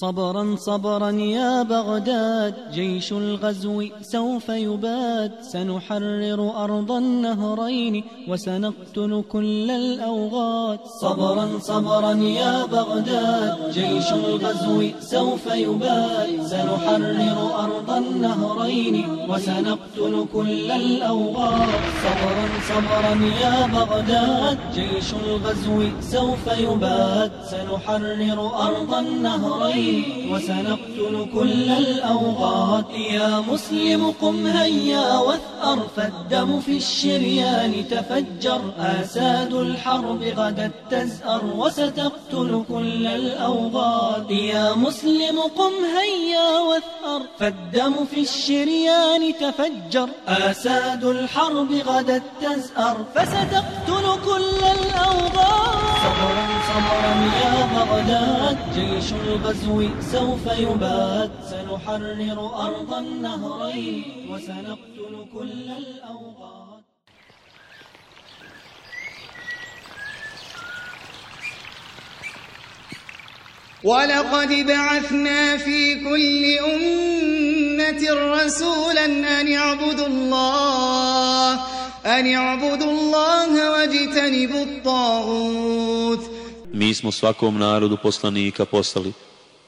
صبرا صبرا يا بغداد جيش الغزو سوف يباد. سنحرر أرض النهرين وسنقتل كل الأوغاد. صبرا صبرا يا بغداد جيش الغزو سوف يباد. سنحرر أرض النهرين وسنقتل كل الأوغاد. صبرا صبرا يا بغداد جيش الغزو سوف يباد. سنحرر أرض النهرين وسنقتل كل الأوغاد يا مسلم قم هيا واثأر فالدم في الشريان تفجر. آساد الحرب غدا تزأر وستقتل كل الأوغاد يا مسلم قم هيا واثأر فالدم في الشريان تفجر. آساد الحرب غدا تزأر فستقتل كل الأوغاد صبرا يا بغداد جيش الغزو سوف يباد سنحرر أرض النهرين وسنقتل كل الأوغاد ولقد بعثنا في كل أمة رسولا أن اعبدوا الله أن اعبدوا الله واجتنبوا الطاغوت. Mi smo svakom narodu poslanika poslali.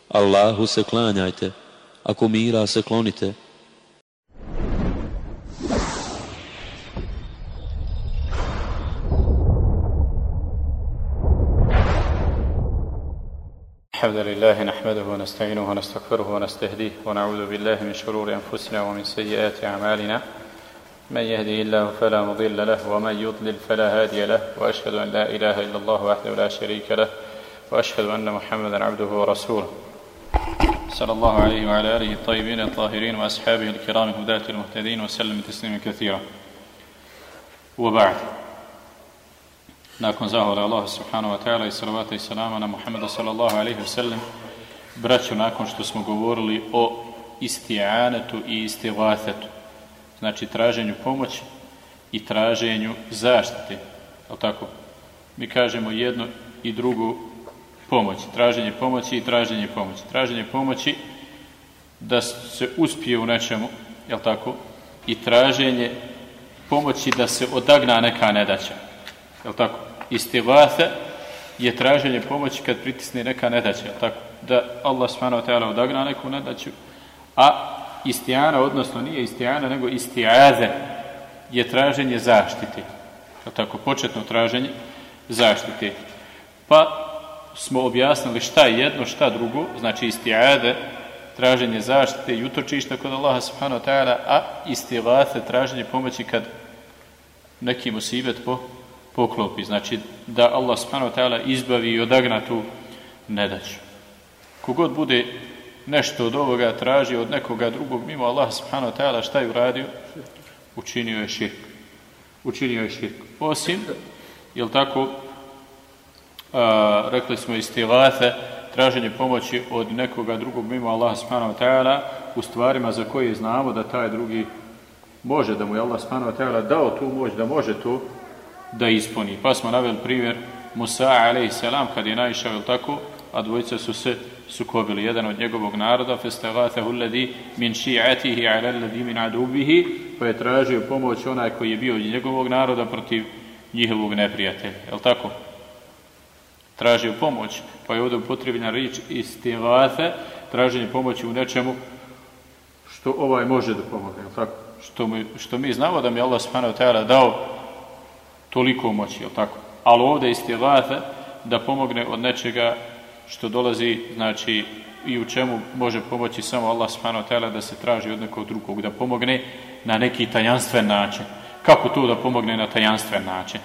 Allahu se klanjajte, ako mira se klonite. الحمد لله نحمده ونستعينه ونستغفره ونستهديه ونعوذ بالله من شرور أنفسنا ومن سيئات أعمالنا من يهده الله فلا مضل له ومن يضلل فلا هادي له وأشهد أن لا إله إلا الله وحده لا شريك له وأشهد أن محمدا عبده ورسوله. صلى الله عليه وعلى آله الطيبين الطاهرين وأصحابه الكرام هداة المهتدين وسلم تسليما كثيرا. وبعد. nakon zahvala Allah subhanahu wa ta'ala i salavata i salama na Muhammeda sallallahu alaihi wasallam braću nakon što smo govorili o isti'anetu i istivathetu znači traženju pomoći i traženju zaštite je tako? mi kažemo jedno i drugu pomoć traženje pomoći i traženje pomoći traženje pomoći da se uspije u nečemu je tako? i traženje pomoći da se odagna neka nedaća je tako? istighatha je traženje pomoći kad pritisne neka nedaća, tako da Allah subhanahu wa odagna neku nedaću, a istijana, odnosno nije istijana, nego istijaze je traženje zaštite. Tako, početno traženje zaštite. Pa smo objasnili šta je jedno, šta drugo, znači istijade, traženje zaštite i utočišta kod Allaha subhanahu wa ta'ala, a istighatha traženje pomoći kad neki musibet po poklopi. Znači da Allah subhanahu wa ta'ala izbavi i odagna tu nedaću. Kogod bude nešto od ovoga traži od nekoga drugog mimo Allah subhanahu wa ta'ala šta je uradio? Učinio je širk. Učinio je širk. Osim, jel tako, a, rekli smo istilate, traženje pomoći od nekoga drugog mimo Allah subhanahu wa ta'ala u stvarima za koje znamo da taj drugi može, da mu je Allah subhanahu wa ta'ala dao tu moć, da može to da ispuni. Pa smo naveli primjer Musa a.s. kad je naišao, ili tako, a dvojica su se sukobili. Jedan od njegovog naroda, festagatahu alladi min ši'atihi ala alladi min adubihi, pa je tražio pomoć onaj koji je bio od njegovog naroda protiv njihovog neprijatelja. Je tako? Tražio pomoć, pa je ovdje upotrebljena riječ istigate, traženje pomoći u nečemu što ovaj može da pomogne. Je tako? Što mi, što mi znamo da mi Allah subhanahu ta'ala dao toliko moći, je tako? Ali ovdje istigate da pomogne od nečega što dolazi, znači, i u čemu može pomoći samo Allah subhanahu ta'ala da se traži od nekog drugog, da pomogne na neki tajanstven način. Kako to da pomogne na tajanstven način?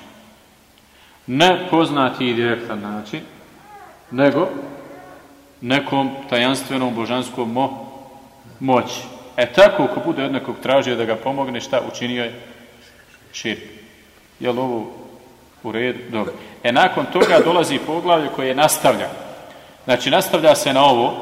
Ne poznati i direktan način, nego nekom tajanstvenom božanskom mo moći. E tako, ako bude od nekog tražio da ga pomogne, šta učinio je? Širk. Je li ovo u redu? Dobro. E nakon toga dolazi poglavlje koje nastavlja. Znači nastavlja se na ovo.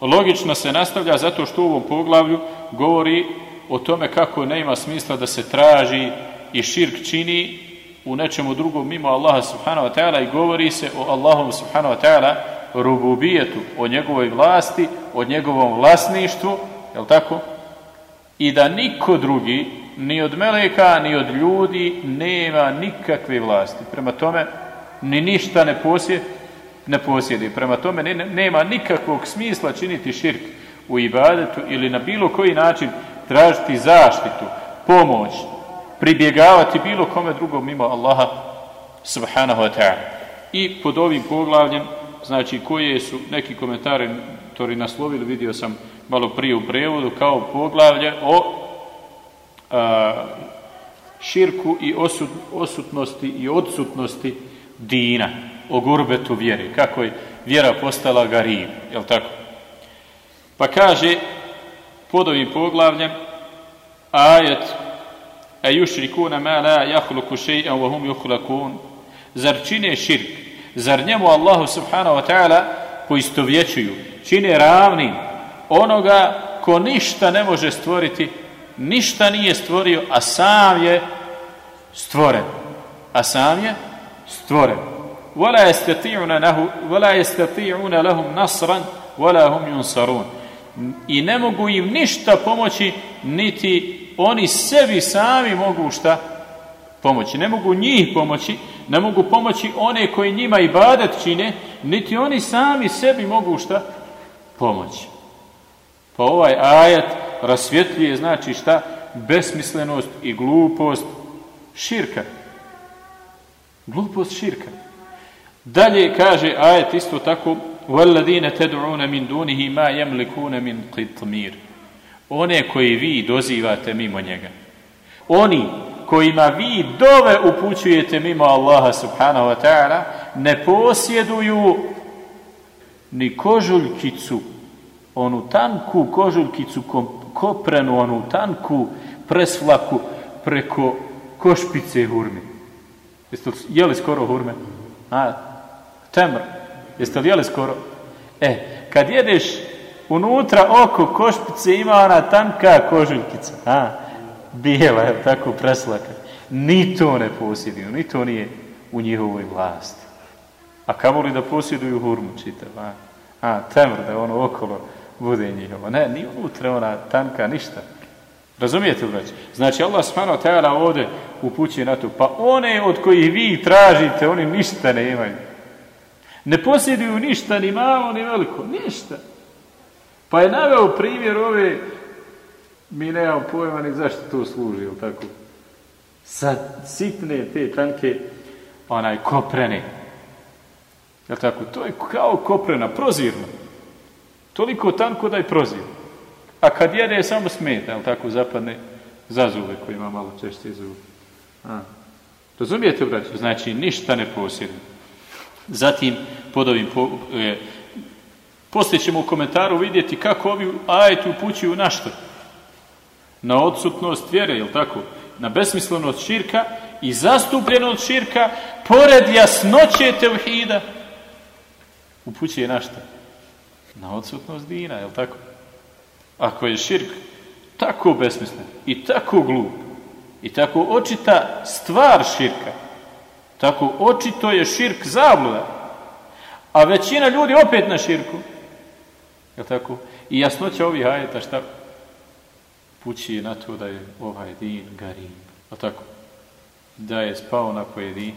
Logično se nastavlja zato što u ovom poglavlju govori o tome kako ne ima smisla da se traži i širk čini u nečemu drugom mimo Allaha subhanahu wa ta'ala i govori se o Allahom subhanahu wa ta'ala rububijetu, o njegovoj vlasti, o njegovom vlasništvu, je tako? I da niko drugi, ni od meleka, ni od ljudi, nema nikakve vlasti. Prema tome, ni ništa ne posjedi, ne posjedi. Prema tome, nema nikakvog smisla činiti širk u ibadetu ili na bilo koji način tražiti zaštitu, pomoć, pribjegavati bilo kome drugom mimo Allaha subhanahu wa ta'ala. I pod ovim poglavljem, znači koje su neki komentari tori naslovili, vidio sam malo prije u prevodu, kao poglavlje o širku i osutnosti i odsutnosti dina, o gurbetu vjeri, kako je vjera postala garib, jel tako? Pa kaže pod ovim poglavljem ajet a yušrikuna ma la jahluku še'an wa hum yuhlakun zar čine širk? Zar njemu Allahu subhanahu wa ta'ala poistovjećuju? Čine ravnim onoga ko ništa ne može stvoriti ništa nije stvorio a sam je stvoren. A sam je stvoren ولا يستطيعون له ولا يستطيعون لهم نصرا ولا هم ينصرون i ne mogu im ništa pomoći, niti oni sebi sami mogu šta pomoći. Ne mogu njih pomoći, ne mogu pomoći one koji njima i badet čine, niti oni sami sebi mogu šta pomoći. Pa ovaj ajet rasvjetljuje znači šta? Besmislenost i glupost širka. Glupost širka. Dalje kaže ajet isto tako وَالَّذِينَ تَدْعُونَ مِنْ دُونِهِ مَا يَمْلِكُونَ مِنْ قِطْمِيرِ One koji vi dozivate mimo njega. Oni kojima vi dove upućujete mimo Allaha subhanahu wa ta'ala ne posjeduju ni kožuljkicu, onu tanku kožuljkicu koprenu, onu tanku presvlaku preko košpice hurme. Jeste li jeli skoro hurme? A, temr. Jeste li jeli skoro? E, kad jedeš unutra oko košpice ima ona tanka kožuljkica. A, bijela, je tako preslaka. Ni to ne posjeduju, ni to nije u njihovoj vlasti. A kamo li da posjeduju hurmu čitav? A, a temr da ono okolo bude njihovo. Ne, ni unutra ona tanka, ništa. Razumijete, brać? Znači, Allah subhanahu ta'ala ovdje upućuje na to. Pa one od kojih vi tražite, oni ništa ne imaju. Ne posjeduju ništa, ni malo, ni veliko. Ništa. Pa je naveo primjer ove, mi nemamo pojma ni zašto to služi, tako? Sad sitne te tanke, onaj koprene. Jel tako? To je kao koprena, prozirno. Toliko tanko da je prozirno. A kad jede samo smeta, jel tako, zapadne za zube koji ima malo češće zube. A. Razumijete, braću? Znači, ništa ne posjeduje. Zatim, pod ovim, po, e, poslije ćemo u komentaru vidjeti kako ovi ajeti upućuju na što? Na odsutnost vjere, jel tako? Na besmislenost širka i zastupljenost širka pored jasnoće tevhida upućuje na što? Na odsutnost dina, jel tako? Ako je širk tako besmislen i tako glup i tako očita stvar širka, tako očito je širk zabluda, a većina ljudi opet na širku, je tako? I jasnoća ovih ajeta šta pući na to da je ovaj din garim, je tako? Da je spao na pojedin,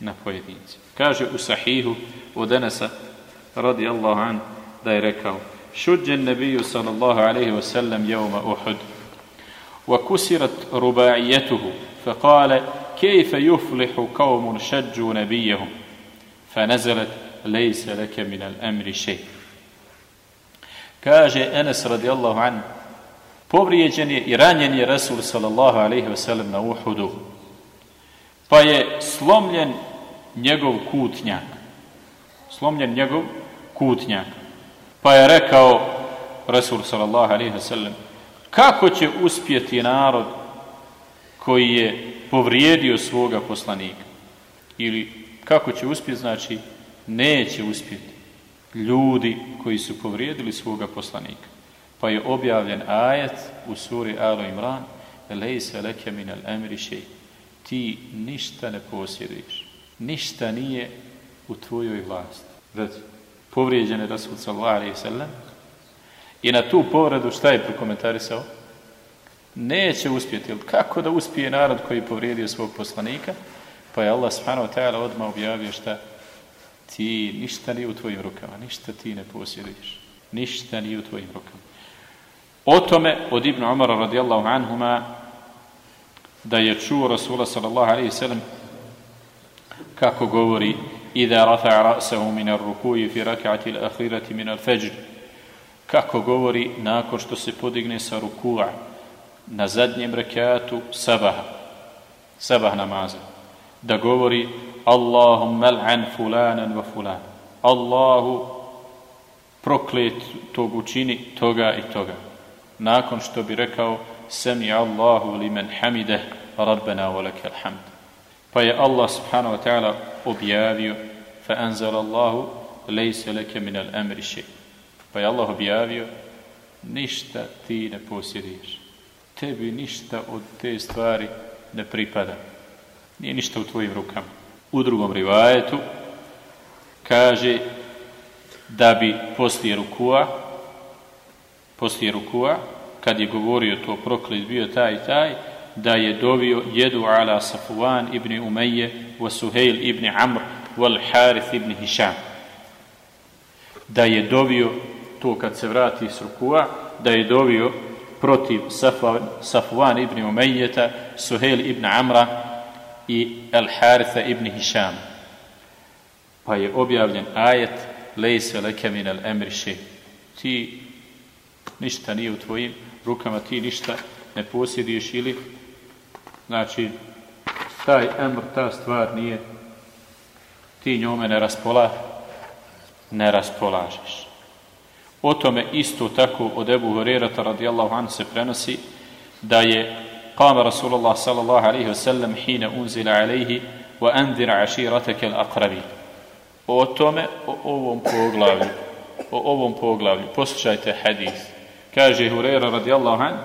na pojedinci. Kaže u sahihu od Enesa radi Allahu an da je rekao شج النبي صلى الله عليه وسلم يوم أحد وكسرت رباعيته فقال kejfe juflihu kao mun šeđu nebijehum, fa nezelet lejse leke minel emri šej. Kaže Enes radijallahu an, povrijeđen je i ranjen je Rasul sallallahu alaihi wasallam na Uhudu, pa je slomljen njegov kutnjak. Slomljen njegov kutnjak. Pa je rekao Rasul sallallahu alaihi wasallam, kako će uspjeti narod koji je povrijedio svoga poslanika? Ili kako će uspjeti, znači neće uspjeti ljudi koji su povrijedili svoga poslanika. Pa je objavljen ajet u suri Alo Imran Lejse leke min al emri. Ti ništa ne posjeduješ. Ništa nije u tvojoj vlasti. Reci, povrijeđen je Rasul sallallahu alaihi sallam i na tu povredu šta je prokomentarisao? Neće uspjeti. Kako da uspije narod koji je povrijedio svog poslanika? Pa je Allah subhanahu wa ta'ala odmah objavio šta? Ti ništa nije u tvojim rukama, ništa ti ne posjeduješ. Ništa nije u tvojim rukama. O tome od Ibn Umara radijallahu anhuma da je čuo Rasula sallallahu alaihi sallam kako govori Ida rafa'a ra'sahu min ar-ruku'i fi rak'ati al-akhirati min al-fajr kako govori nakon što se podigne sa ruku'a na zadnjem rekatu sabaha sabah namaza da govori Allahumma al'an fulanan wa fulan. Allahu proklet tog učini toga i toga. Nakon što bi rekao sami Allahu liman hamide rabbana wa lakal hamd. Pa je Allah subhanahu wa ta'ala objavio fa anzala Allahu lejse leke min al amri pa je Allah objavio ništa ti ne posjediš tebi ništa od te stvari ne pripada. Nije ništa u tvojim rukama. U drugom rivajetu kaže da bi poslije rukua poslije rukua kad je govorio to proklet bio taj i taj da je dovio jedu ala Safuvan ibn Umeje wa Suhejl ibn Amr wal Harith ibn Hišam da je dovio to kad se vrati s rukua da je dovio protiv Safuvan ibn Umejeta Suhejl ibn Amra i Al Haritha ibn Hišam pa je objavljen ajet lejse leke min al emri ti ništa nije u tvojim rukama, ti ništa ne posjediš ili znači taj emr, ta stvar nije ti njome ne raspola ne raspolažeš o tome isto tako od Ebu Hurerata radijallahu anhu se prenosi da je قام رسول الله صلى الله عليه وسلم حين أنزل عليه وأنذر عشيرتك الأقربين o tome, o ovom poglavlju o ovom poglavlju poslušajte hadis kaže Hurera radijallahu an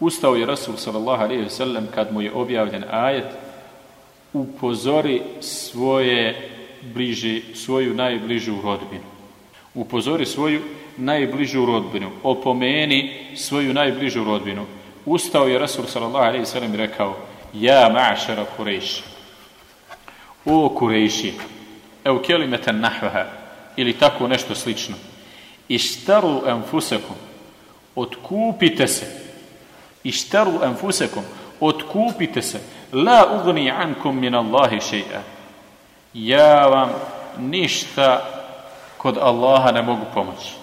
ustao je Rasul sallallahu alaihi sallam kad mu je objavljen ajet upozori svoje bliže, svoju najbližu rodbinu upozori svoju najbližu rodbinu. Opomeni svoju najbližu rodbinu. Ustao je Rasul sallallahu alaihi sallam i rekao ja ma'šara Kurejši o Kurejši evo kelimeten nahvaha ili tako nešto slično. Ištaru enfusekum otkupite se. Ištaru enfusekum otkupite se. La ugni ankum min Allahi še'a ja vam ništa kod Allaha ne mogu pomoći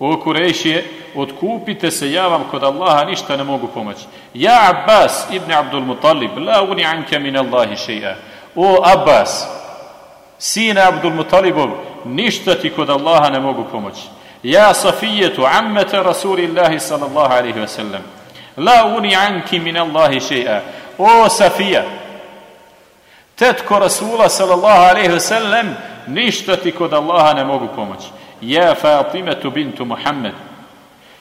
o Kurejšije otkupite se ja vam kod Allaha ništa ne mogu pomoći ja Abbas ibn Abdul Mutalib la ugni anka min Allahi še'a o Abbas sine Abdul Mutalibov ništa ti kod Allaha ne mogu pomoći ja Safijetu ammete Rasulillahi sallallahu alaihi wa sallam la uni anki min Allahi še'a o Safija tetko Rasula sallallahu alaihi wa sallam ništa ti kod Allaha ne mogu pomoći ja Fatimetu bintu Muhammed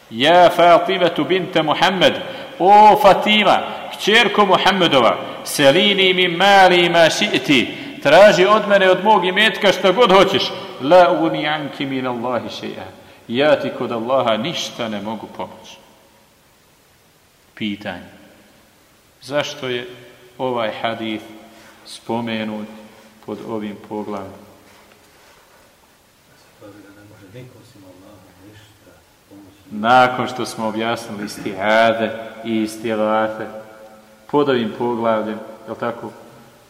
ja Fatimetu binte Muhammed o Fatima kćerko Muhammedova selini mi mali ma ši'ti traži od mene od mog imetka šta god hoćeš. La uni anki min Allahi še'a ja ti kod Allaha ništa ne mogu pomoći. Pitanje. Zašto je ovaj hadith spomenut pod ovim poglavim nakon što smo objasnili istihade i istilate pod ovim poglavljem je tako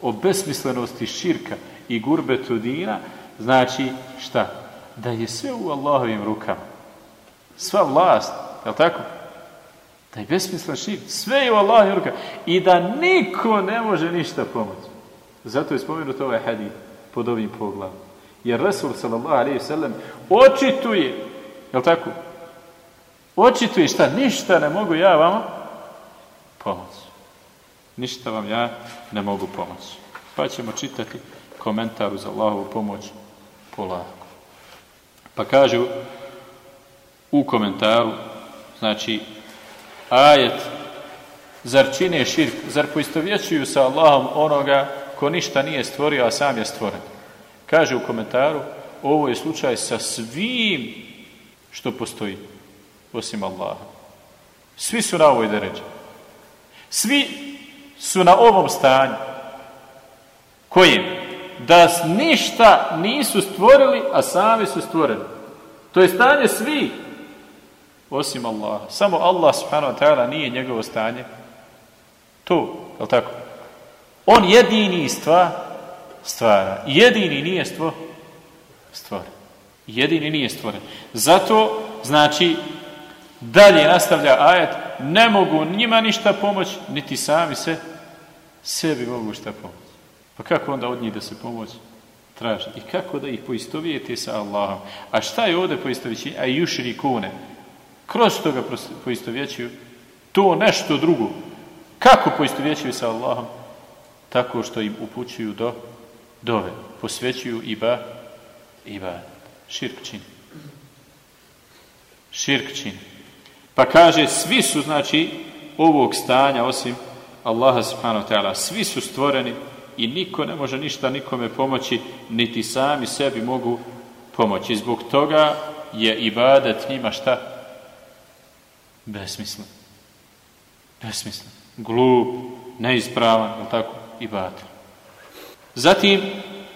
o besmislenosti širka i gurbetu dina, znači šta? Da je sve u Allahovim rukama. Sva vlast, je tako? Da je besmislen širk, sve je u Allahovim rukama. I da niko ne može ništa pomoći. Zato je spomenut ovaj hadith pod ovim poglavom. Jer Rasul sallallahu alaihi očituje, je tako? Očituje šta? Ništa ne mogu ja vama pomoći ništa vam ja ne mogu pomoći. Pa ćemo čitati komentar uz Allahovu pomoć polako. Pa kažu u komentaru, znači, ajet, zar čine širk, zar poistovjećuju sa Allahom onoga ko ništa nije stvorio, a sam je stvoren. Kaže u komentaru, ovo je slučaj sa svim što postoji, osim Allaha. Svi su na ovoj deređi. Svi su na ovom stanju. Kojim? Da ništa nisu stvorili, a sami su stvoreni. To je stanje svi, osim Allaha. Samo Allah subhanahu wa ta'ala nije njegovo stanje. To, je tako? On jedini stva, stvara. Jedini nije stvo, stvoren. Jedini nije stvoren. Zato, znači, dalje nastavlja ajet, ne mogu njima ništa pomoći, niti sami se sebi mogu šta pomoći. Pa kako onda od njih da se pomoći traži? I kako da ih poistovijete sa Allahom? A šta je ovdje poistovjećenje? A juširi kune. Kroz što ga poistovjećuju? To nešto drugo. Kako poistovjećuju sa Allahom? Tako što im upućuju do dove. Posvećuju iba, iba. Širk čini. Širk. Pa kaže, svi su, znači, ovog stanja, osim Allaha subhanahu wa ta'ala, svi su stvoreni i niko ne može ništa nikome pomoći, niti sami sebi mogu pomoći. Zbog toga je ibadet njima šta? Besmislen. Besmislen. Glup, neispravan, je tako? Ibadet. Zatim,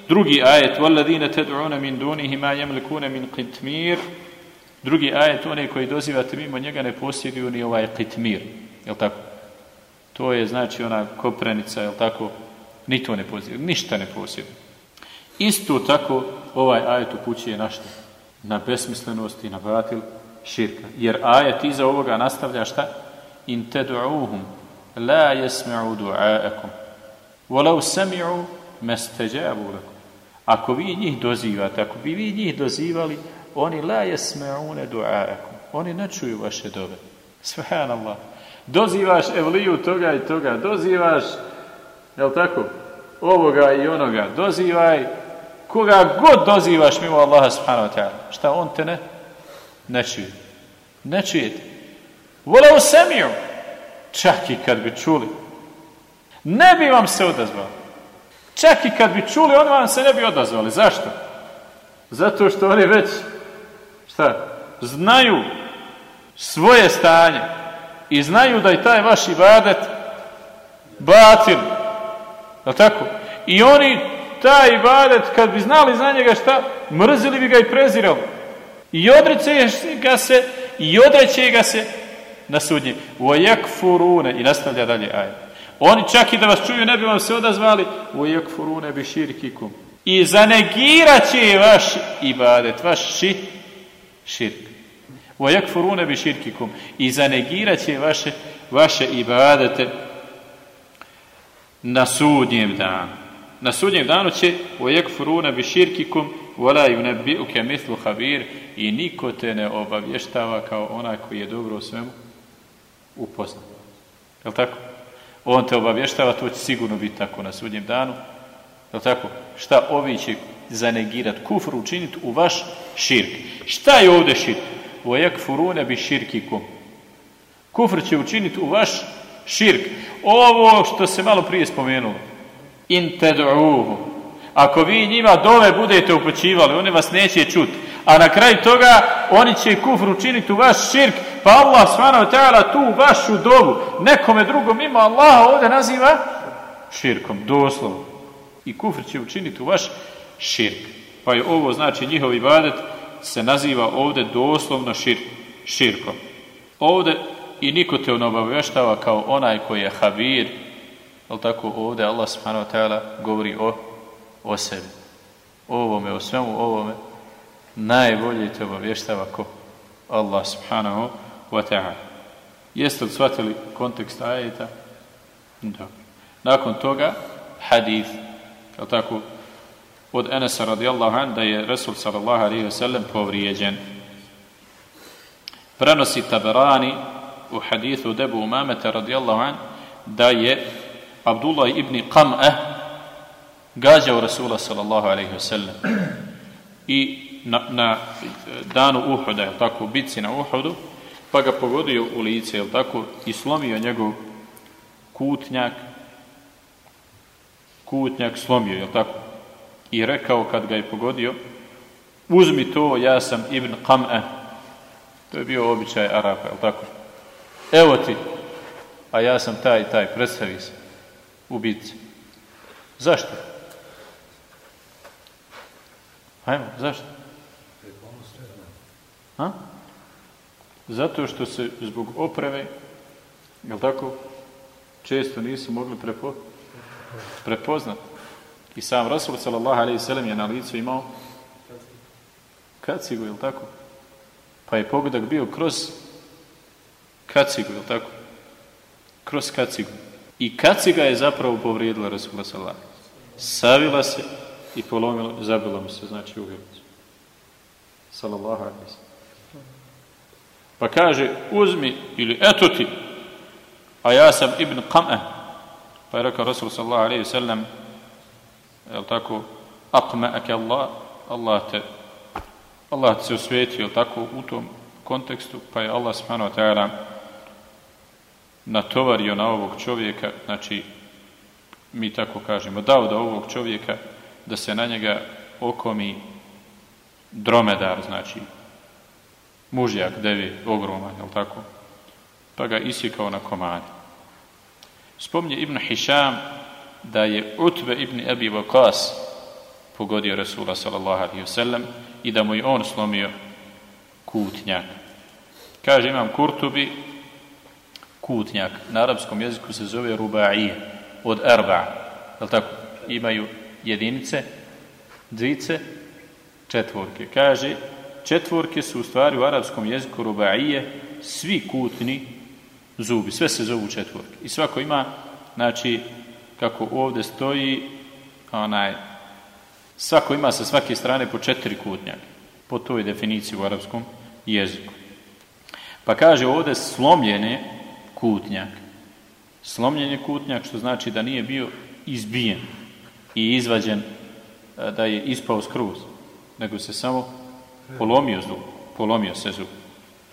drugi ajet, وَالَّذِينَ تَدْعُونَ مِنْ دُونِهِ مَا يَمْلِكُونَ مِنْ قِتْمِيرِ Drugi ajet, one koji dozivate mimo njega ne posjeduju ni ovaj kitmir. Jel tako? To je znači ona koprenica, jel tako? Ni to ne posjeduje, ništa ne posjeduje. Isto tako ovaj ajet upućuje na što? Na besmislenost i na batil širka. Jer ajet iza ovoga nastavlja šta? In tedu'uhum la jesme'u du'a'akum walau sami'u mesteđabu lakum. Ako vi njih dozivate, ako bi vi njih dozivali, oni la jesme'une du'a'akum. Oni ne čuju vaše dove. Subhanallah. Dozivaš evliju toga i toga, dozivaš, jel tako, ovoga i onoga, dozivaj, koga god dozivaš mimo Allaha subhanahu wa ta'ala. Šta on te ne? Ne čuje. Ne čujete. U semiju. Čak i kad bi čuli. Ne bi vam se odazvali. Čak i kad bi čuli, oni vam se ne bi odazvali. Zašto? Zato što oni već, šta, znaju svoje stanje i znaju da je taj vaš ibadet batil. Je tako? I oni taj ibadet, kad bi znali za njega šta, mrzili bi ga i prezirali. I odreće ga se, i odreće ga se na sudnje. furune I nastavlja dalje aj. Oni čak i da vas čuju ne bi vam se odazvali. furune bi širkikum. I zanegirat će vaš ibadet, vaš ši, širk. bi širkikum. I zanegirat će vaše, vaše ibadete na sudnjem danu. Na sudnjem danu će furune bi širkikum Vola uke mislu habir i niko te ne obavještava kao onaj koji je dobro u svemu upoznat. Je tako? On te obavještava, to će sigurno biti tako na sudnjem danu. Je tako? Šta ovi će zanegirat kufru učiniti u vaš širk. Šta je ovdje širk? Vojak furune bi širkikum. Kufr će učiniti u vaš širk. Ovo što se malo prije spomenulo. Ako vi njima dole budete upućivali, oni vas neće čuti. A na kraju toga oni će kufr učiniti u vaš širk, pa Allah ta'ala tu vašu dobu nekome drugom ima Allaha ovdje naziva širkom, doslovno. I kufr će učiniti u vaš širk. Pa je ovo znači njihov ibadet se naziva ovdje doslovno širk, širkom. Ovdje i niko te ne obavještava kao onaj koji je habir, ali tako ovdje Allah subhanahu ta'ala govori o o sebi. O ovome, o svemu ovome najbolje te obavještava ko Allah subhanahu wa ta'ala. Jeste li shvatili kontekst ajeta? Dobro. Nakon toga hadith, je tako, od Enesa radijallahu an da je Resul sallallahu alaihi wasallam povrijeđen. Prenosi Taberani u hadithu debu umameta radijallahu an da je Abdullah ibn Qam'ah gađao Rasula sallallahu alaihi wasallam i na, na danu Uhuda, jel tako, u bitci na Uhudu, pa ga pogodio u lice, jel tako, i slomio njegov kutnjak, kutnjak slomio, jel tako, i rekao kad ga je pogodio, uzmi to, ja sam Ibn Qam'a. To je bio običaj Arapa, je tako? Evo ti, a ja sam taj i taj, predstavi se, ubici. Zašto? Ajmo, zašto? A? Zato što se zbog opreme, jel tako, često nisu mogli prepo, prepoznati. I sam Rasul sallallahu alaihi sallam je na licu imao kacigu, jel tako? Pa je pogodak bio kroz kacigu, jel tako? Kroz kacigu. I kaciga je zapravo povrijedila Rasula sallallahu Savila se i polomila, zabila mu se, znači u grlicu. Sallallahu alaihi sallam. Pa kaže, uzmi ili eto ti, a ja sam Ibn Qam'a. Pa je rekao Rasul sallallahu alaihi sallam, jel tako, aqma'ake Allah, Allah te, Allah te se osvetio, jel tako, u tom kontekstu, pa je Allah subhanahu ta'ala natovario na ovog čovjeka, znači, mi tako kažemo, dao da ovog čovjeka, da se na njega okomi dromedar, znači, mužjak, devi, ogroman, jel tako? Pa ga isjekao na komadi. Spomnje Ibn Hišam da je Utbe ibn Abi Waqas pogodio Rasula sallallahu alaihi wasallam i da mu je on slomio kutnjak. Kaže imam Kurtubi, kutnjak, na arapskom jeziku se zove rubaije, od erba, jel tako? Imaju jedinice, dvice, četvorke. Kaže, četvorke su u stvari u arapskom jeziku rubaije, svi kutni zubi, sve se zovu četvorke. I svako ima, znači, kako ovdje stoji, onaj, svako ima sa svake strane po četiri kutnjaka, po toj definiciji u arapskom jeziku. Pa kaže ovdje slomljene kutnjak. Slomljen kutnjak, što znači da nije bio izbijen i izvađen, da je ispao skroz, nego se samo polomio zub, polomio se zub.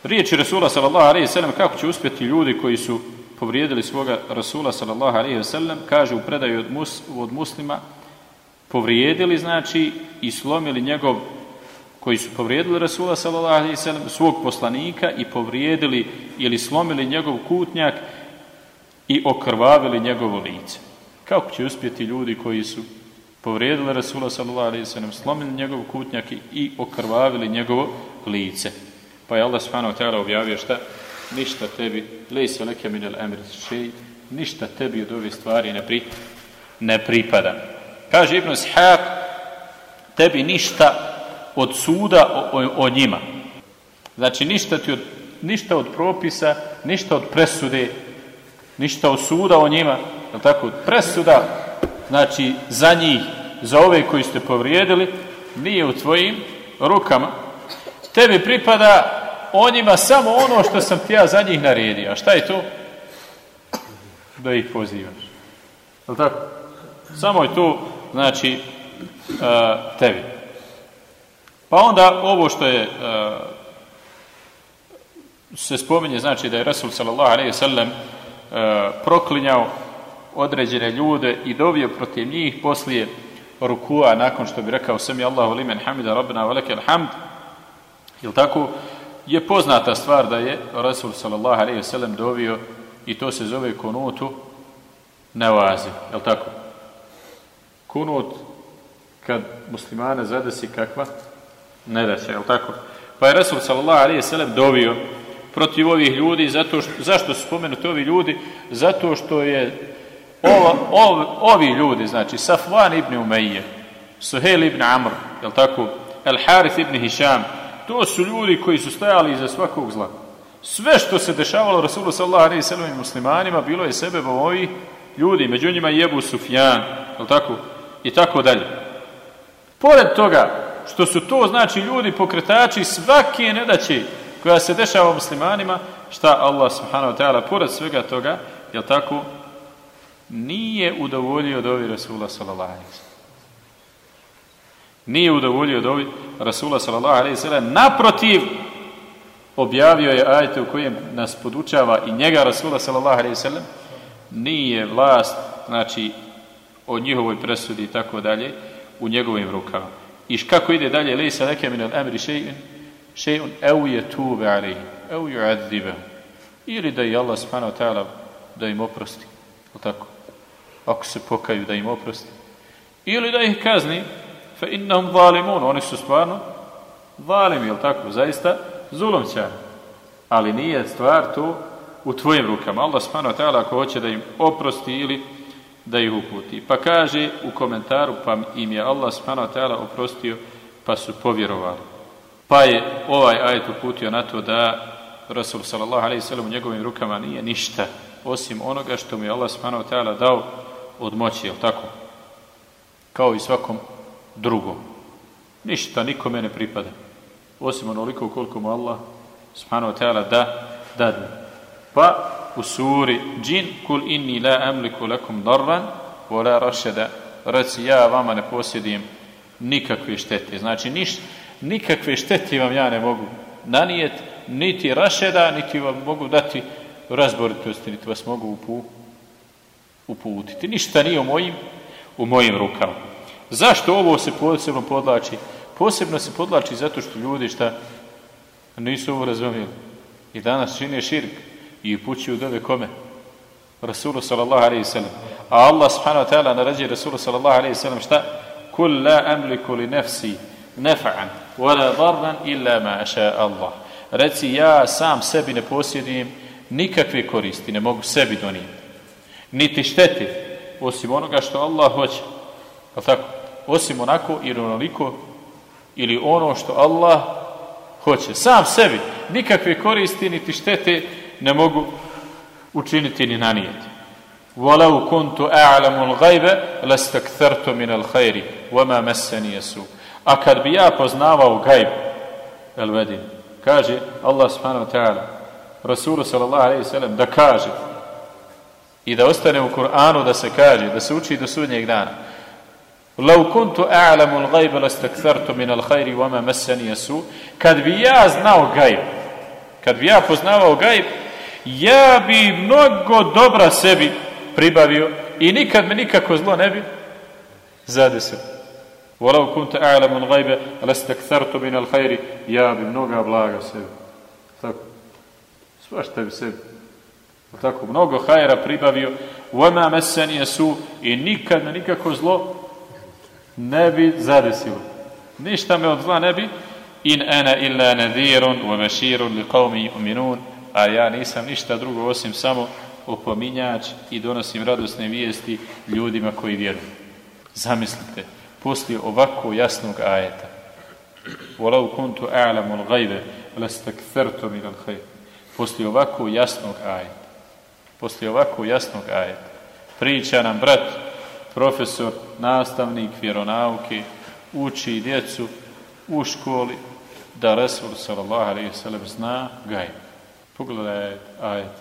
Riječi Rasula sallallahu alaihi sallam kako će uspjeti ljudi koji su povrijedili svoga Rasula sallallahu alaihi sallam, kaže u predaju od, mus, od muslima, povrijedili znači i slomili njegov koji su povrijedili Rasula sallallahu alaihi sallam, svog poslanika i povrijedili ili slomili njegov kutnjak i okrvavili njegovo lice. Kako će uspjeti ljudi koji su povrijedili Rasula sallallahu alaihi sallam, slomili njegov kutnjak i okrvavili njegovo lice. Pa je Allah ta'ala objavio šta? Ništa tebi, lejse leke minel emri šej, ništa tebi od ove stvari ne, pri, ne pripada. Kaže Ibn Ishaq, tebi ništa od suda o, o, o njima. Znači ništa ti od, ništa od propisa, ništa od presude, ništa od suda o njima, je tako? Presuda, znači za njih, za ove koji ste povrijedili, nije u tvojim rukama. Tebi pripada o samo ono što sam ti ja za njih naredio. A šta je to? Da ih pozivaš. Je tako? Samo je to, znači, uh, tebi. Pa onda ovo što je uh, se spominje, znači da je Rasul sallallahu alaihi sallam uh, proklinjao određene ljude i dovio protiv njih poslije rukua nakon što bi rekao sami Allahu limen hamida rabbina velike alhamd Jel tako? Je poznata stvar da je Rasul sallallahu alejhi ve sellem dovio i to se zove kunutu nevazi, jel tako? Kunut kad muslimane zadesi kakva nedaća, jel tako? Pa je Rasul sallallahu alejhi ve sellem dovio protiv ovih ljudi zato što zašto su spomenuti ovi ljudi? Zato što je ova, ov, ovi ljudi, znači Safvan ibn Umayje, Suhel ibn Amr, jel tako? El Harith ibn Hisham, To su ljudi koji su stajali iza svakog zla. Sve što se dešavalo Rasulu sallallahu alejhi ve sellem muslimanima bilo je sebe ovih ljudi, među njima i Ebu Sufjan, je tako? I tako dalje. Pored toga što su to znači ljudi pokretači svake nedaće koja se dešava muslimanima, šta Allah subhanahu wa ta'ala pored svega toga, je tako? Nije udovoljio od ovih Rasula sallallahu alejhi ve sellem nije udovoljio od ovih Rasula sallallahu alaihi sallam, naprotiv objavio je ajte u kojem nas podučava i njega Rasula sallallahu alaihi sallam, nije vlast, znači, o njihovoj presudi i tako dalje, u njegovim rukama. I kako ide dalje, lejsa neke min al amri še'in, še'un eu je tube alihim, eu adzibahum. Ili da i Allah subhanahu ta'ala da im oprosti. Je tako? Ako se pokaju da im oprosti. Ili da ih kazni, fa innahum zalimun. Oni su stvarno zalimi, je tako? Zaista zulomćani. Ali nije stvar tu u tvojim rukama. Allah subhanahu ta'ala ako hoće da im oprosti ili da ih uputi. Pa kaže u komentaru, pa im je Allah subhanahu ta'ala oprostio, pa su povjerovali. Pa je ovaj ajet uputio na to da Rasul sallallahu alaihi sallam u njegovim rukama nije ništa osim onoga što mu je Allah subhanahu ta'ala dao od moći, jel tako? Kao i svakom drugom. Ništa nikome ne pripada. Osim onoliko koliko mu Allah subhanahu wa ta'ala da dadne. Pa u suri džin kul inni la amliku lakum darran wa la rašeda reci ja vama ne posjedim nikakve štete. Znači niš, nikakve štete vam ja ne mogu nanijeti niti rašeda, niti vam mogu dati razboritosti, niti vas mogu upu, uputiti. Ništa nije u mojim, u mojim rukama. Zašto ovo se posebno podlači? Posebno se podlači zato što ljudi šta nisu ovo razumijeli. I danas čine širk i upućuju dove kome? Rasulu sallallahu alaihi sallam. A Allah subhanahu wa ta'ala naređe Rasulu sallallahu alaihi sallam šta? Kul la amliku li nefsi nefa'an wala darran illa ma aša Allah. Reci ja sam sebi ne posjedim nikakve koristi, ne mogu sebi donijeti. Niti šteti, osim onoga što Allah hoće. Pa tako? Osim onako ili onoliko ili ono što Allah hoće. Sam sebi nikakve koristi niti štete ne mogu učiniti ni nanijeti. وَلَوْ كُنْتُ أَعْلَمُ الْغَيْبَ لَسْتَكْثَرْتُ مِنَ الْخَيْرِ وَمَا مَسَّنِيَ سُوء A kad bi ja poznavao gajb, el vedim, kaže Allah subhanahu wa ta'ala, Rasulu sallallahu alaihi sallam, da kaže i da ostane u Kur'anu da se kaže, da se uči do sudnjeg dana. Lau kuntu a'lamu الغيب لاستكثرت من min وما مسني سوء. Kad bi ja znao gajb, kad bi ja poznavao gajb, ja bi mnogo dobra sebi pribavio i nikad me nikako zlo ne bi zadesio Walau kuntu a'lamu الغيب لاستكثرت من min al-khayri. Ja bi mnogo blaga sebi. Tako. Svašta bi sebi. Tako, mnogo hajera pribavio. Wa ma massani i nikad na nikako zlo ne bi zadesilo. Ništa me od zla ne bi. In ene illa nadirun wa mashirun li qawmi uminun. A ja nisam ništa drugo osim samo opominjač i donosim radosne vijesti ljudima koji vjeruju. Zamislite, poslije ovako jasnog ajeta. Volau kuntu a'lamu l'gajbe, l'astakfertu min l'hajbe. Poslije ovako jasnog ajeta. Poslije ovako jasnog ajeta. Priča nam, brat, profesor, nastavnik vjeronauke uči djecu u školi da Rasul sallallahu alaihi sallam zna gajb. Pogledaj ajet.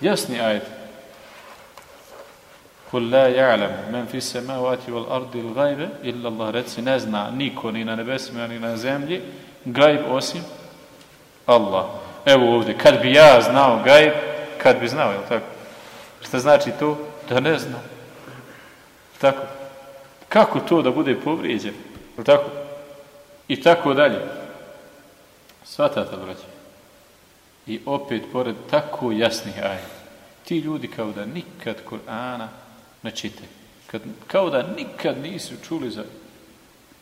Jasni ajet. Kul la ja'lam men fi samavati wal ardi il gajbe illa Allah reci ne zna niko ni na nebesima ni na zemlji gajb osim Allah. Evo ovdje, kad bi ja znao gajb, kad bi znao, je tako? Šta znači to? Da ne znam. Tako. Kako to da bude povrijeđen? Tako. I tako dalje. Svatate, braće. I opet, pored tako jasnih ajet, ti ljudi kao da nikad Kur'ana ne čitaju. Kao da nikad nisu čuli za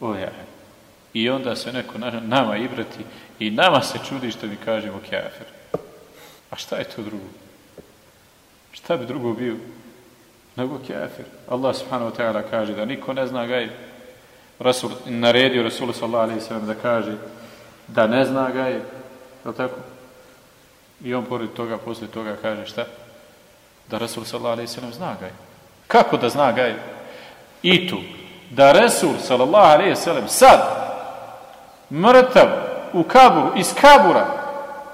ove ajet. I onda se neko na, nama ibrati i nama se čudi što mi kažemo kjafir. A šta je to drugo? Šta bi drugo bio? Nego kafir. Allah subhanahu wa ta'ala kaže da niko ne zna gajb. Rasul, naredio Rasul sallallahu alaihi sallam da kaže da ne zna gajb. Je tako? I on pored toga, posle toga kaže šta? Da Rasul sallallahu alaihi sallam zna gajb. Kako da zna gajb? I tu. Da Rasul sallallahu alaihi sallam sad mrtav u kaburu, iz kabura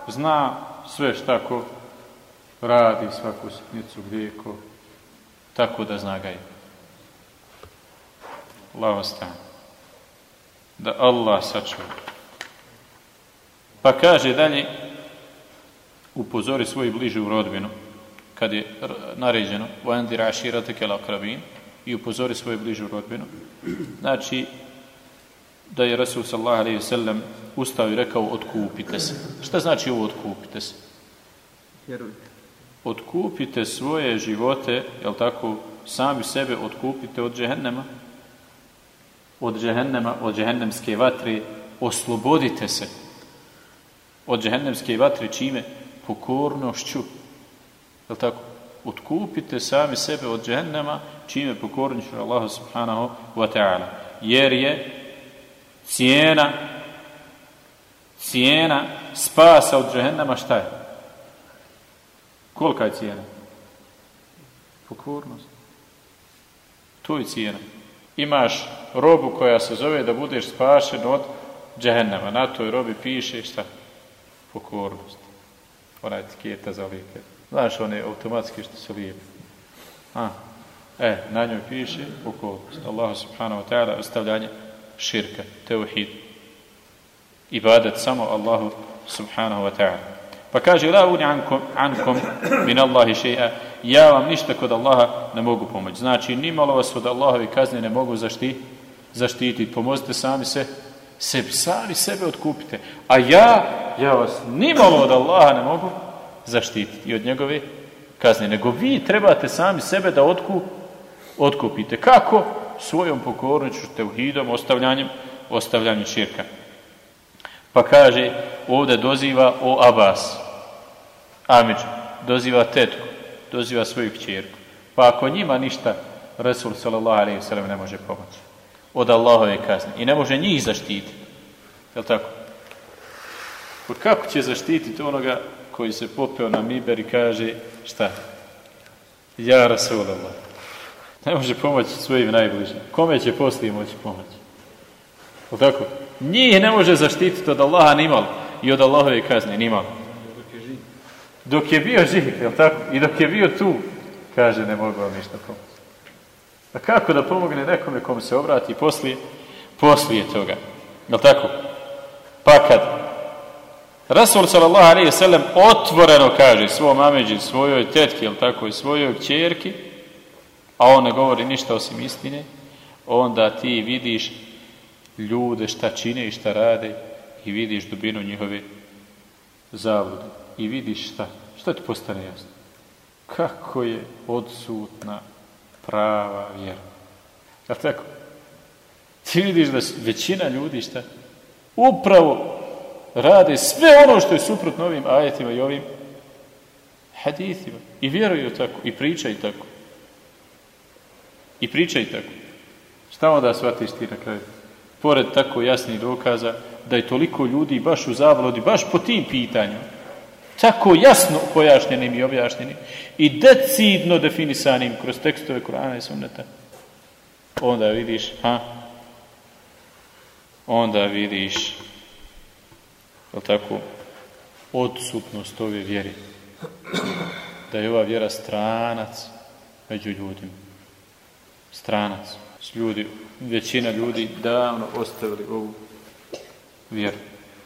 zna sve šta ko radi svaku sitnicu gdje ko tako da zna ga Allah stan. Da Allah sačuva. Pa kaže dalje, upozori svoju bližu rodbinu, kad je naređeno, vajandira aširate kela i upozori svoju bližu rodbinu. Znači, da je Rasul sallallahu alaihi sallam ustao i rekao otkupite se. Šta znači ovo otkupite se? Vjerujte. Otkupite svoje živote, jel tako, sami sebe otkupite od džehennema, od džehennema, od džehennemske vatre, oslobodite se od džehennemske vatre čime? Pokornošću. Jel tako? Otkupite sami sebe od džehennema čime pokornošću Allahu subhanahu wa ta'ala. Jer je cijena cijena spasa od džehennema šta je? Kolika je cijena? Pokornost. To je cijena. Imaš robu koja se zove da budeš spašen od džehennema. Na toj robi piše šta? Pokornost. Ona etiketa za lijepe. Znaš one automatski što su lijepe. A, e, na njoj piše pokornost. Allah subhanahu wa ta'ala ostavljanje širka, teuhid. Ibadet samo Allahu subhanahu wa ta'ala. Pa kaže, la uni ankom, ankom min Allahi še'a, ja vam ništa kod Allaha ne mogu pomoći. Znači, nimalo vas od Allahove kazne ne mogu zaštiti, zaštititi. Pomozite sami se, sebi, sami sebe otkupite. A ja, ja vas nimalo od Allaha ne mogu zaštititi i od njegove kazne. Nego vi trebate sami sebe da otku, otkupite. Kako? Svojom pokornoću, teuhidom, ostavljanjem, ostavljanjem širka. Pa kaže, ovdje doziva o Abbas, Amidž, doziva tetku, doziva svoju kćerku. Pa ako njima ništa, Resul sallam ne može pomoći. Od Allahove kazne. I ne može njih zaštititi. Je tako? Od kako će zaštititi onoga koji se popeo na miber i kaže šta? Ja Rasulallah. Ne može pomoći svojim najbližim. Kome će poslije moći pomoći? Je tako? Njih ne može zaštititi od Allaha nimalo i od Allahove kazne nimalo. Dok je bio živ, jel tako? I dok je bio tu, kaže, ne mogu vam ništa pomoći. A kako da pomogne nekome kom se obrati poslije, poslije toga? Jel tako? Pa kad Rasul sallallahu alaihi sallam otvoreno kaže svom ameđi, svojoj tetki, jel tako, i svojoj kćerki, a on ne govori ništa osim istine, onda ti vidiš ljude šta čine i šta rade i vidiš dubinu njihove zavode. I vidiš šta? Šta ti postane jasno? Kako je odsutna prava vjera. Jel tako? Ti vidiš da većina ljudi šta? Upravo rade sve ono što je suprotno ovim ajetima i ovim hadithima. I vjeruju tako. I pričaju tako. I pričaju tako. Šta onda shvatiš ti na kraju? Pored tako jasnih dokaza da je toliko ljudi baš u zablodi, baš po tim pitanjima. Tako jasno pojašnjenim i objašnjenim i decidno definisanim kroz tekstove Kurana i Sunneta. Onda vidiš, ha? Onda vidiš, je tako, odsutnost ove vjere. Da je ova vjera stranac među ljudima. Stranac. S ljudi, većina ljudi davno ostavili ovu vjeru.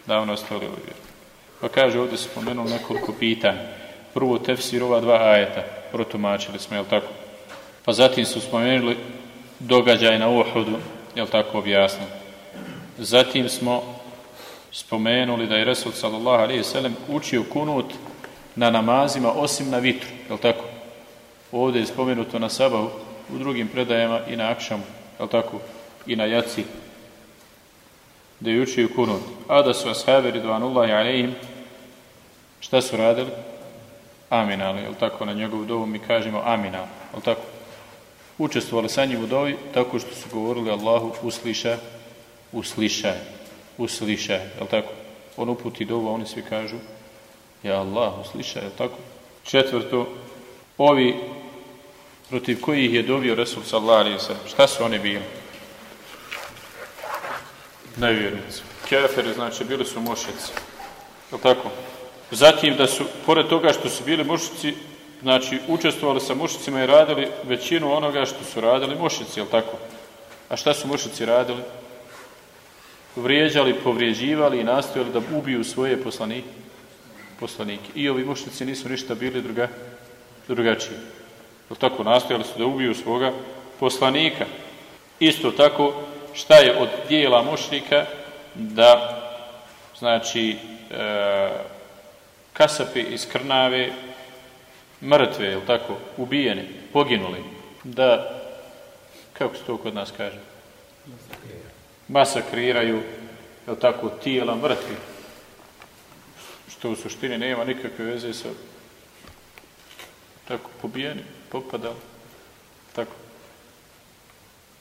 Davno ostavili ovu vjeru. Pa kaže, ovdje spomenuo nekoliko pitanja. Prvo, tefsir ova dva ajeta, protumačili smo, jel tako? Pa zatim su spomenuli događaj na Uhudu, jel tako objasnili? Zatim smo spomenuli da je Resul sallallahu alaihi sallam učio kunut na namazima osim na vitru, jel tako? Ovdje je spomenuto na sabahu, u drugim predajama i na akšamu, jel tako? I na jaci, da je učio kunut. A da su ashabi ridvanullahi alaihim Šta su radili? Aminali, jel tako, na njegovu dovu mi kažemo aminal, jel tako? Učestvovali sa njim u dovi tako što su govorili Allahu usliša, uslišaj, uslišaj, jel tako? On uputi dovu, oni svi kažu ja Allah, uslišaj, jel tako? Četvrto, ovi protiv kojih je dovio Resul sallallahu šta su oni bili? Nevjernici. Keferi, znači, bili su mošeci. Jel tako? Zatim da su, pored toga što su bili mušici, znači učestvovali sa mušicima i radili većinu onoga što su radili mušici, jel tako? A šta su mušici radili? Vrijeđali, povrijeđivali i nastojali da ubiju svoje poslanike. poslanike. I ovi mušici nisu ništa bili druga, drugačiji. Jel tako? Nastojali su da ubiju svoga poslanika. Isto tako šta je od dijela mušrika da znači e, kasapi iz krnave mrtve, je tako, ubijeni, poginuli, da, kako se to kod nas kaže, masakriraju, je tako, tijela mrtvi, što u suštini nema nikakve veze sa tako pobijeni, popadali, tako.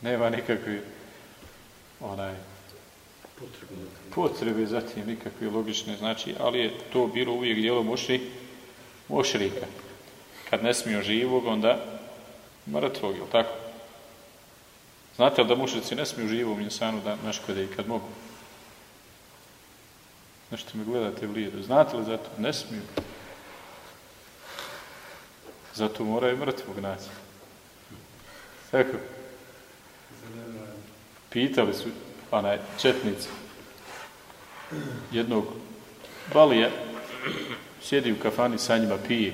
Nema nikakve onaj potrebe zatim nikakve logične, znači, ali je to bilo uvijek dijelo mušri, mušrika. Kad ne smiju živog, onda mrtvog, je tako? Znate li da mušrici ne smiju živog insanu da naškode i kad mogu? Nešto mi gledate blijedo. Znate li zato? Ne smiju. Zato moraju mrtvog naći. Tako. Pitali su onaj četnici. Jednog balija sjedi u kafani sa njima pije.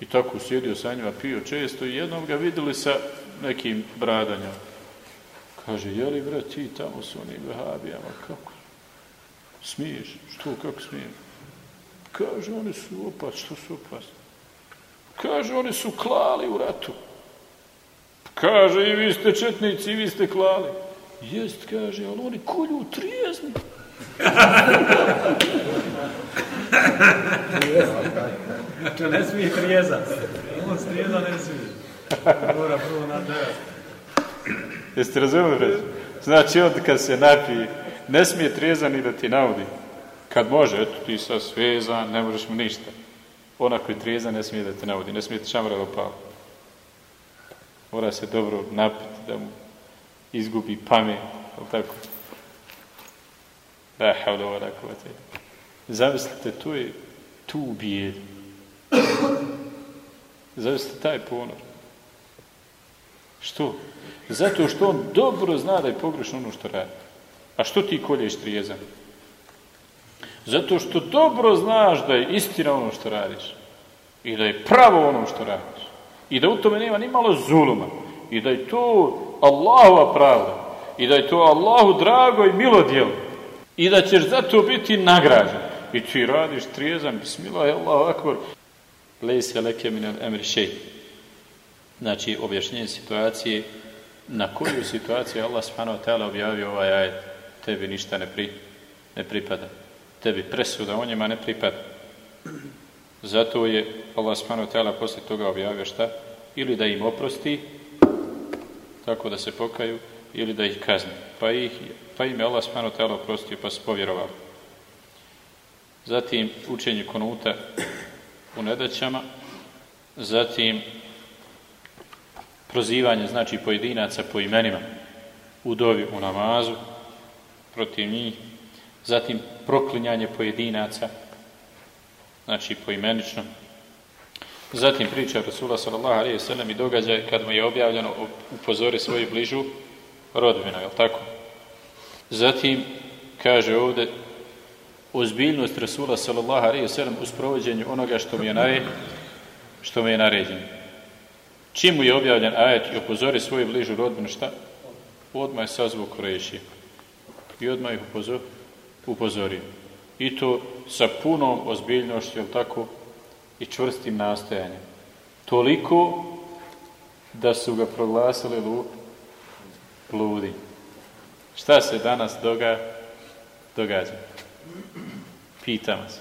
I tako sjedio sa njima pio često i jednom ga vidjeli sa nekim bradanjem kaže je li bre ti tamo su oni vehabijama kako? Smiješ? Što kako smijem? Kaže oni su opasni što su opasni kaže oni su klali u ratu kaže i vi ste četnici i vi ste klali jest kaže ali oni kolju trijezni Znači, ne smije trijezat. On strijeza ne smije. Mora prvo na Jeste razumeli? Bre? Znači, on kad se napije, ne smije trijezan ni da ti naudi. Kad može, eto ti sad svezan, ne možeš mu ništa. Ona koji je trijezan ne smije da te navodi, ne smije ti šamara da pala. Mora se dobro napiti da mu izgubi pamet, ali tako? La havla wa la kuvvete. Zamislite, to je tu bijedu. Zamislite taj ponor. Što? Zato što on dobro zna da je pogrešno ono što radi. A što ti kolješ trijezan? Zato što dobro znaš da je istina ono što radiš. I da je pravo ono što radiš. I da u tome nema ni malo zuluma. I da je to Allahova pravda. I da je to Allahu drago i milo djelo i da ćeš za to biti nagrađen. I ti radiš trijezan, bismillah, Allahu akbar, lejse leke min emri šej. Znači, objašnjenje situacije, na koju situaciju Allah subhanahu wa objavio ovaj ajet, tebi ništa ne, pri, ne pripada. Tebi presuda o njima ne pripada. Zato je Allah subhanahu wa ta'ala posle toga objavio šta? Ili da im oprosti, tako da se pokaju, ili da ih kazni. Pa, ih, pa im je Allah subhanahu ta'ala oprostio pa su povjerovali. Zatim učenje konuta u nedaćama, zatim prozivanje, znači pojedinaca po imenima u dovi u namazu protiv njih, zatim proklinjanje pojedinaca, znači poimenično, zatim priča Rasula sallallahu alaihi sallam i događaj kad mu je objavljeno upozori svoju bližu rodbina, je tako? Zatim, kaže ovdje, ozbiljnost Rasula sallallahu alaihi sallam u sprovođenju onoga što mu je, nare, što mu je naređeno. Čim mu je objavljen ajet i opozori svoju bližu rodbinu, šta? Odmah je sazvao Kurešije. I odmah ih upozor, upozorio. I to sa punom ozbiljnošću, jel tako, i čvrstim nastojanjem. Toliko da su ga proglasili ludi. Šta se danas doga, događa? Pitam vas.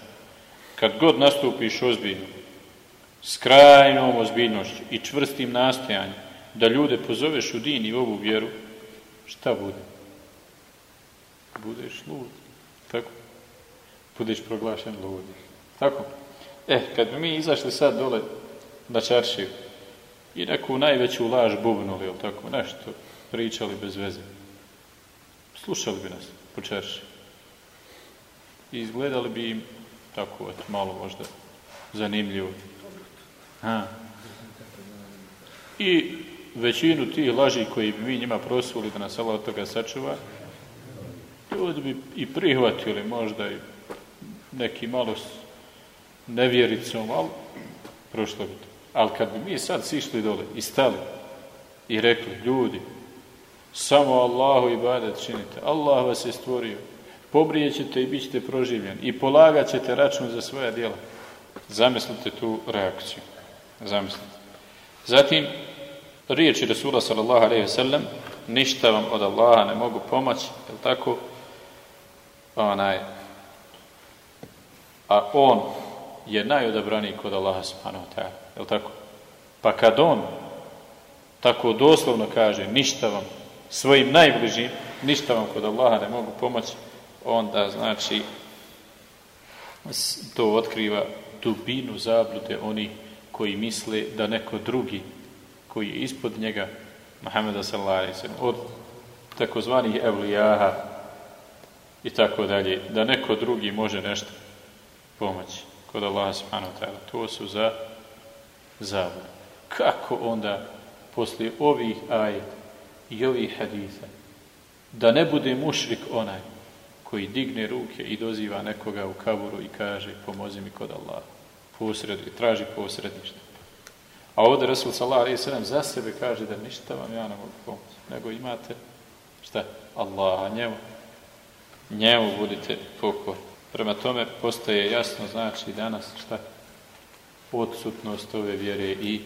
Kad god nastupiš ozbiljno, s krajnom ozbiljnošću i čvrstim nastojanjem da ljude pozoveš u din i ovu vjeru, šta bude? Budeš lud. Tako? Budeš proglašen ludi. Tako? E, kad bi mi izašli sad dole na čaršiju i neku najveću laž bubnuli, ili tako, nešto, pričali bez veze. Slušali bi nas po čarši. I izgledali bi im tako, eto, malo možda zanimljivo. Ha. I većinu tih laži koji bi mi njima prosuli da nas Allah od toga sačuva, ljudi bi i prihvatili možda i neki malo s nevjericom, ali prošlo bi to. Ali kad bi mi sad sišli dole i stali i rekli, ljudi, Samo Allahu ibadet činite. Allah vas je stvorio. Pobrijećete i bit ćete proživljeni. I polagat ćete račun za svoja djela. Zamislite tu reakciju. Zamislite. Zatim, riječi Rasula sallallahu alaihi ništa vam od Allaha ne mogu pomoći, je tako? Onaj, a on je najodabraniji kod Allaha subhanahu wa ta'ala, je tako? Pa kad on tako doslovno kaže, ništa vam, svojim najbližim, ništa vam kod Allaha ne mogu pomoći, onda znači to otkriva dubinu zablude oni koji misle da neko drugi koji je ispod njega Muhammeda sallallahu od takozvanih evlijaha i tako dalje. Da neko drugi može nešto pomoći kod Allaha subhanahu wa ta'ala. To su za zablude kako onda poslije ovih ajeta i ovih hadisa da ne bude mušrik onaj koji digne ruke i doziva nekoga u kaburu i kaže pomozi mi kod Allaha posreduje, traži posredništvo a ovdje Resul sallallahu alaihi sallam za sebe kaže da ništa vam ja ne mogu pomoći nego imate šta? Allaha, njemu njemu budite pokor prema tome postaje jasno znači danas šta? odsutnost ove vjere i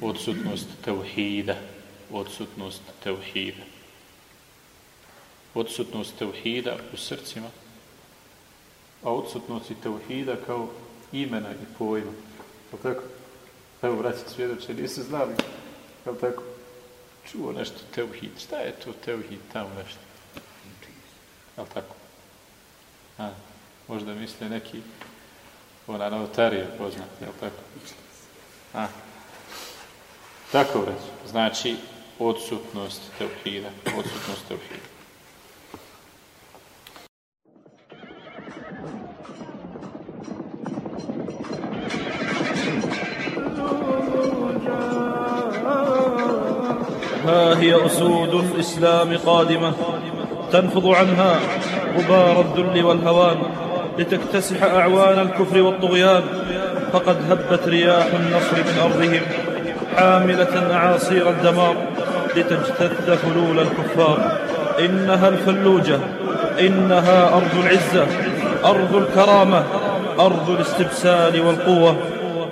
odsutnost teuhida odsutnost teuhida odsutnost teuhida u srcima a odsutnost i teuhida kao imena i pojma je tako? evo braći svjedoče nisu znali je tako? čuo nešto teuhid šta je to teuhid tamo nešto je tako? A, možda misle neki ona novotarija poznat je tako? a Tako reći. Znači, odsutnost teuhida. Odsutnost teuhida. ها هي أسود الإسلام قادمة تنفض عنها غبار الذل والهوان لتكتسح أعوان الكفر والطغيان. فقد هبت رياح النصر من أرضهم حاملة أعاصير الدمار لتجتث فلول الكفار. إنها الفلوجة إنها أرض العزة أرض الكرامة أرض الاستبسال والقوة.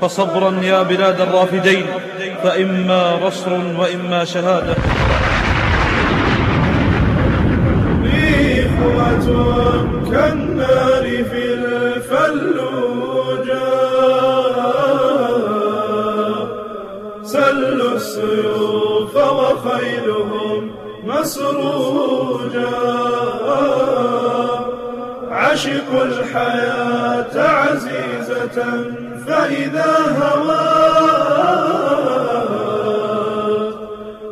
فصبرا يا بلاد الرافدين فإما نصر وإما شهادة. كالنار في الفلوجة. سلوا السيوف وخيلهم مسروجا. عشقوا الحياة عزيزة فإذا هوات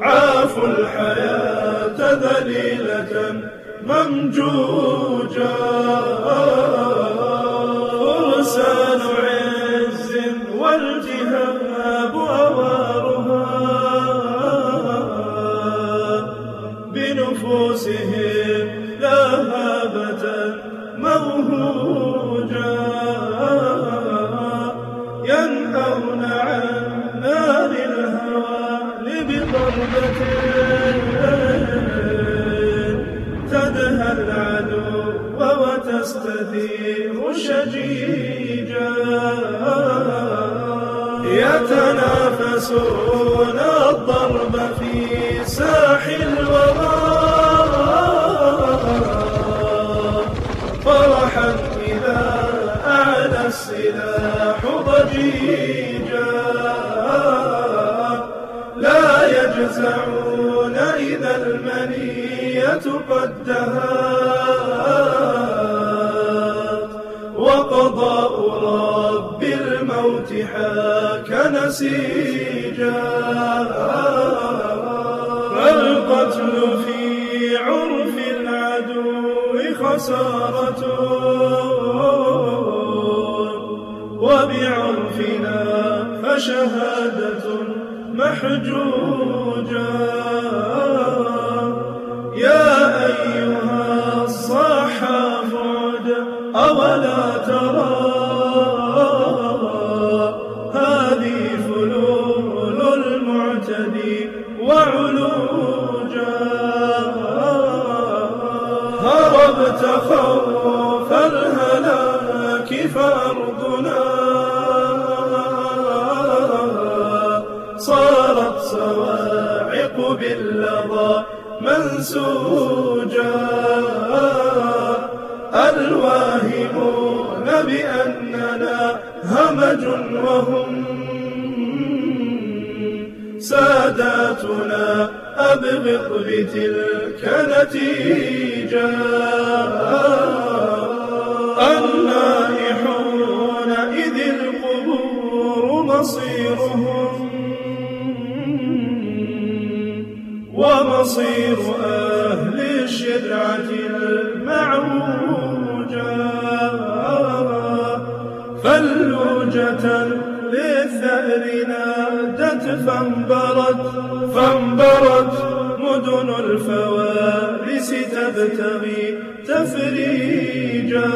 عافوا الحياة ذليلة ممجوجا فرسان عز والجهاب يتنافسون الموت حاك نسيجا. فالقتل في عرف العدو خسارة. وبعرفنا فشهادة محجوجا نتيجا النائحون إذ القبور مصيرهم. ومصير أهل الشرعة المعوجة. فلوجة للثأر نادت فانبرت فانبرت مدن الفوارس تبتغي تفريجا.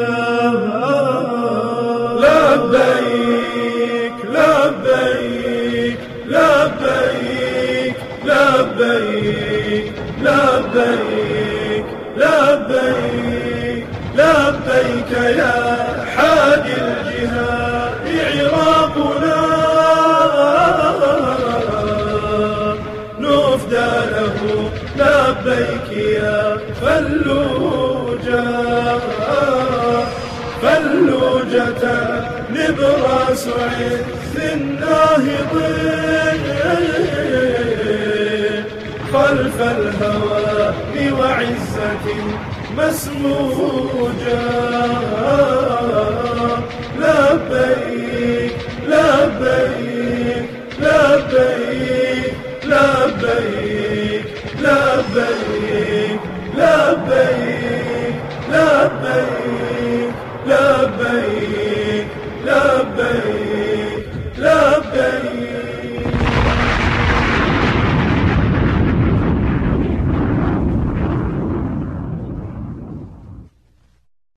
يصعد في خلف الهوى بوعزة مسموجة.